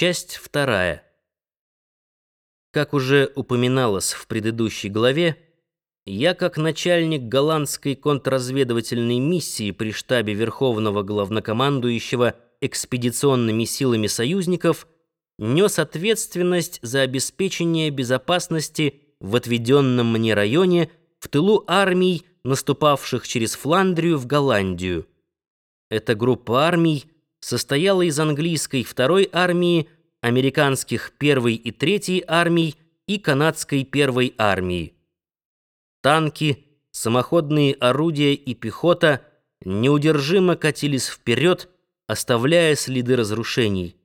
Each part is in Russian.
Часть вторая. Как уже упоминалось в предыдущей главе, я как начальник голландской контрразведывательной миссии при штабе Верховного главнокомандующего экспедиционными силами союзников нес ответственность за обеспечение безопасности в отведенном мне районе в тылу армий, наступавших через Фландрию в Голландию. Эта группа армий состояла из английской второй армии, американских первой и третьей армий и канадской первой армии. Танки, самоходные орудия и пехота неудержимо катились вперед, оставляя следы разрушений.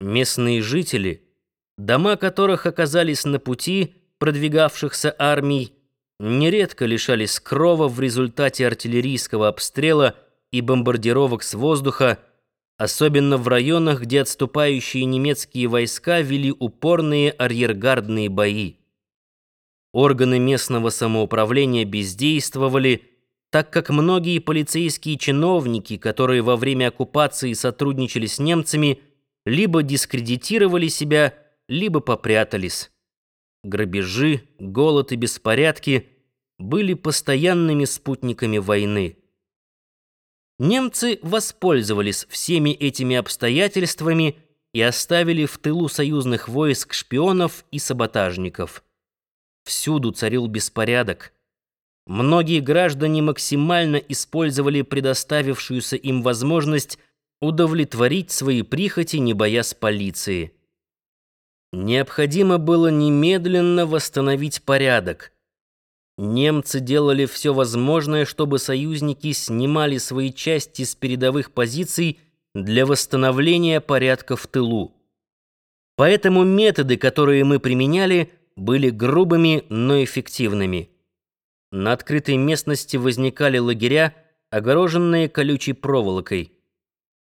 Местные жители, дома которых оказались на пути продвигавшихся армий, нередко лишались крова в результате артиллерийского обстрела и бомбардировок с воздуха, особенно в районах, где отступающие немецкие войска вели упорные арьергардные бои. Органы местного самоуправления бездействовали, так как многие полицейские чиновники, которые во время оккупации сотрудничали с немцами, либо дискредитировали себя, либо попрятались. Грабежи, голод и беспорядки были постоянными спутниками войны. Немцы воспользовались всеми этими обстоятельствами и оставили в тылу союзных войск шпионов и саботажников. Всюду царил беспорядок. Многие граждане максимально использовали предоставившуюся им возможность удовлетворить свои прихоти, не боясь полиции. Необходимо было немедленно восстановить порядок. Немцы делали все возможное, чтобы союзники снимали свои части с передовых позиций для восстановления порядка в тылу. Поэтому методы, которые мы применяли, были грубыми, но эффективными. На открытой местности возникали лагеря, огороженные колючей проволокой.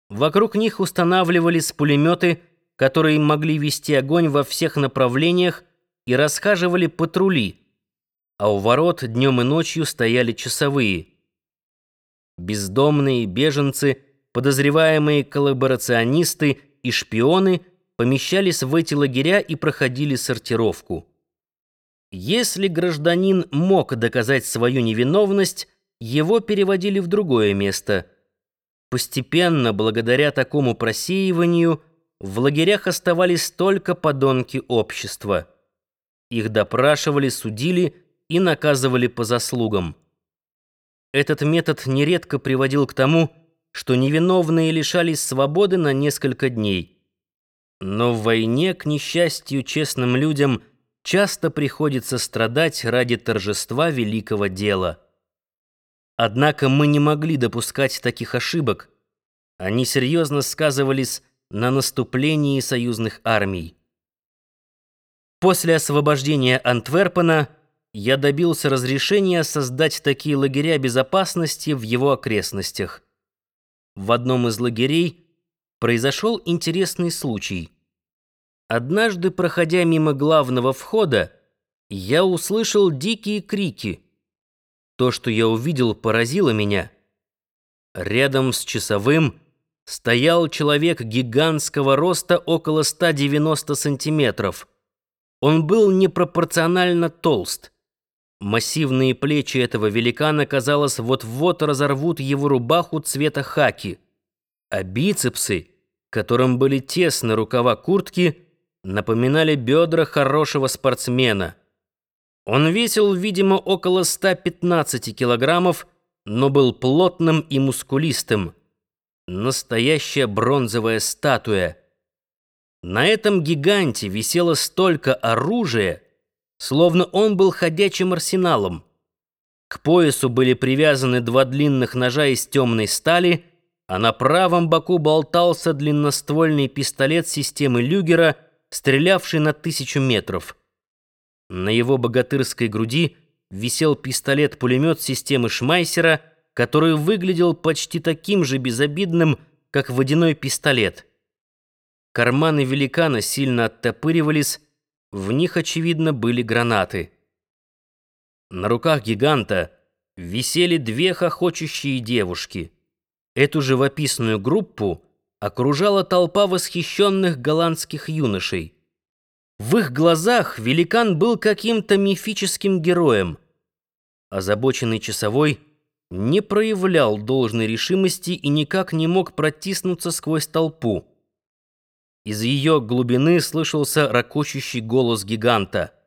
Вокруг них устанавливались пулеметы, которые могли вести огонь во всех направлениях и расхаживали патрули, а у ворот днем и ночью стояли часовые. Бездомные беженцы, подозреваемые коллаборационисты и шпионы помещались в эти лагеря и проходили сортировку. Если гражданин мог доказать свою невиновность, его переводили в другое место. Постепенно, благодаря такому просеиванию, в лагерях оставались только подонки общества. Их допрашивали, судили и наказывали по заслугам. Этот метод нередко приводил к тому, что невиновные лишались свободы на несколько дней. Но в войне, к несчастью, честным людям часто приходится страдать ради торжества великого дела. Однако мы не могли допускать таких ошибок. Они серьезно сказывались на наступлении союзных армий. После освобождения Антверпена я добился разрешения создать такие лагеря безопасности в его окрестностях. В одном из лагерей произошел интересный случай. Однажды, проходя мимо главного входа, я услышал дикие крики. То, что я увидел, поразило меня. Рядом с часовым стоял человек гигантского роста около 190 сантиметров. Он был непропорционально толст. Массивные плечи этого великана, казалось, вот-вот разорвут его рубаху цвета хаки, а бицепсы, которым были тесны рукава куртки, напоминали бедра хорошего спортсмена. Он весил, видимо, около 115 килограммов, но был плотным и мускулистым. Настоящая бронзовая статуя. На этом гиганте висело столько оружия, словно он был ходячим арсеналом. К поясу были привязаны два длинных ножа из темной стали, а на правом боку болтался длинноствольный пистолет системы Люгера, стрелявший на тысячу метров. На его богатырской груди висел пистолет-пулемет системы Шмайсера — который выглядел почти таким же безобидным, как водяной пистолет. Карманы великана сильно оттопыривались, в них, очевидно, были гранаты. На руках гиганта висели две хохочущие девушки. Эту живописную группу окружала толпа восхищенных голландских юношей. В их глазах великан был каким-то мифическим героем. Озабоченный часовой не проявлял должной решимости и никак не мог протиснуться сквозь толпу. Из ее глубины слышался ракочущий голос гиганта —